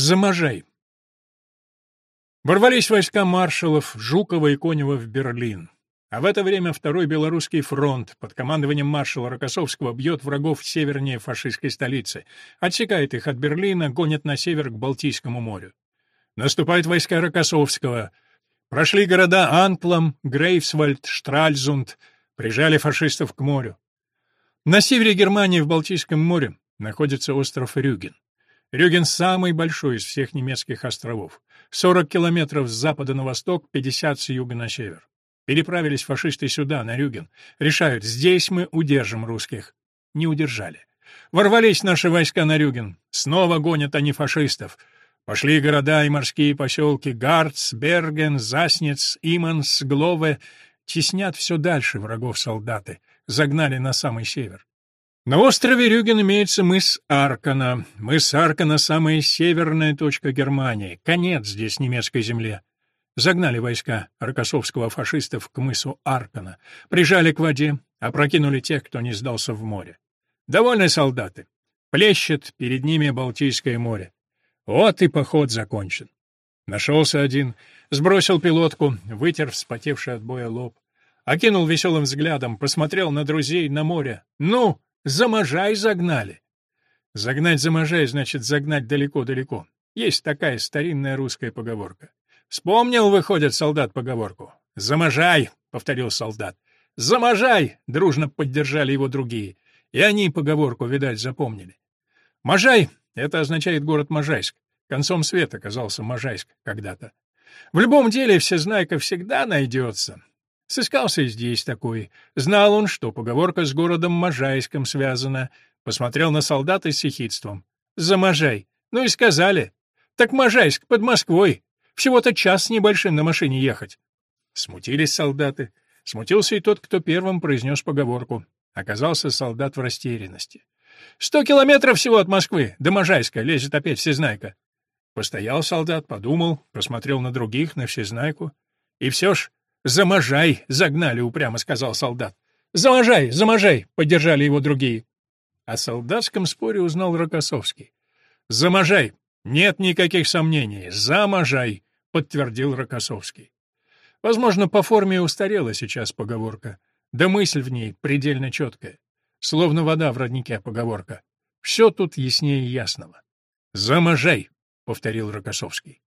Заможай. Ворвались войска маршалов Жукова и Конева в Берлин. А в это время Второй Белорусский фронт под командованием маршала Рокоссовского бьет врагов севернее фашистской столицы, отсекает их от Берлина, гонит на север к Балтийскому морю. Наступают войска Рокоссовского. Прошли города Антлам, Грейфсвальд, Штральзунд, прижали фашистов к морю. На севере Германии в Балтийском море находится остров Рюген. Рюген самый большой из всех немецких островов. 40 километров с запада на восток, 50 с юга на север. Переправились фашисты сюда, на Рюген. Решают, здесь мы удержим русских. Не удержали. Ворвались наши войска на Рюген. Снова гонят они фашистов. Пошли города и морские поселки Гарц, Берген, Заснец, Иманс, Глове. Теснят все дальше врагов солдаты. Загнали на самый север. На острове Рюген имеется мыс Аркана. Мыс Аркана — самая северная точка Германии. Конец здесь немецкой земле. Загнали войска рокоссовского фашистов к мысу Аркана, прижали к воде, опрокинули тех, кто не сдался в море. Довольны солдаты. Плещет перед ними Балтийское море. Вот и поход закончен. Нашелся один, сбросил пилотку, вытер вспотевший от боя лоб, окинул веселым взглядом, посмотрел на друзей, на море. «Ну, заможай загнали!» Загнать заможай значит загнать далеко-далеко. Есть такая старинная русская поговорка. Вспомнил, выходит, солдат поговорку. «Заможай!» — повторил солдат. «Заможай!» — дружно поддержали его другие. И они поговорку, видать, запомнили. «Можай» — это означает город Можайск. Концом света оказался Можайск когда-то. В любом деле всезнайка всегда найдется. Сыскался здесь такой. Знал он, что поговорка с городом Можайском связана. Посмотрел на солдата с сихидством. «Заможай!» Ну и сказали. «Так Можайск под Москвой!» Всего-то час с небольшим на машине ехать. Смутились солдаты. Смутился и тот, кто первым произнес поговорку. Оказался солдат в растерянности. «Сто километров всего от Москвы, до Можайска, лезет опять всезнайка». Постоял солдат, подумал, посмотрел на других, на всезнайку. И все ж «За Можай загнали», — упрямо сказал солдат. «За Можай, за Можай!» — поддержали его другие. О солдатском споре узнал Рокоссовский. «За Можай! Нет никаких сомнений! За Можай!» — подтвердил Рокоссовский. Возможно, по форме устарела сейчас поговорка, да мысль в ней предельно четкая. Словно вода в роднике поговорка. Все тут яснее ясного. «Заможай!» — повторил Рокоссовский.